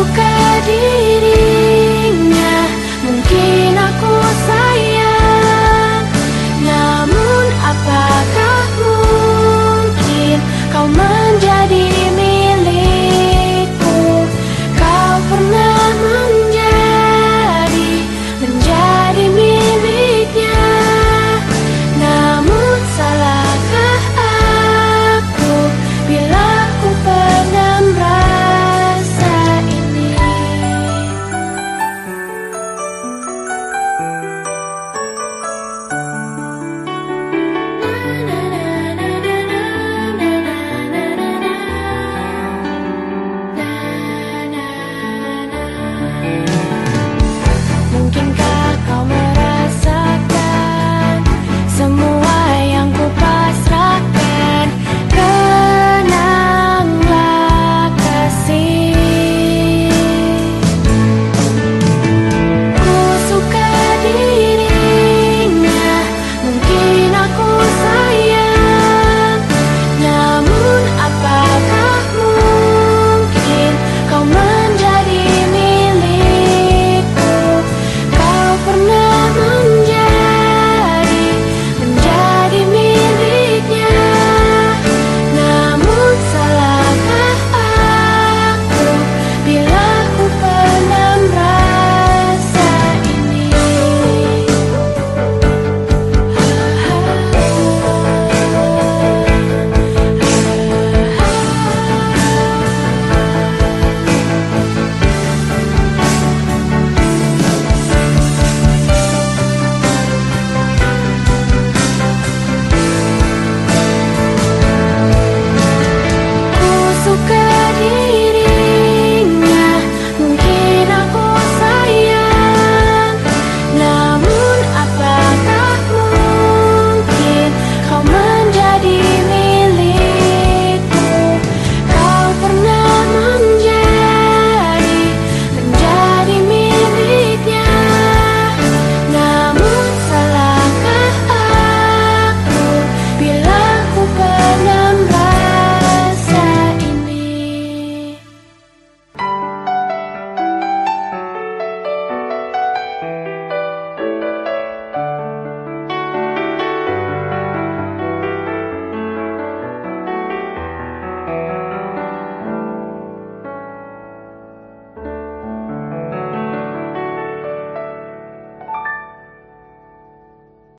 Maukah dia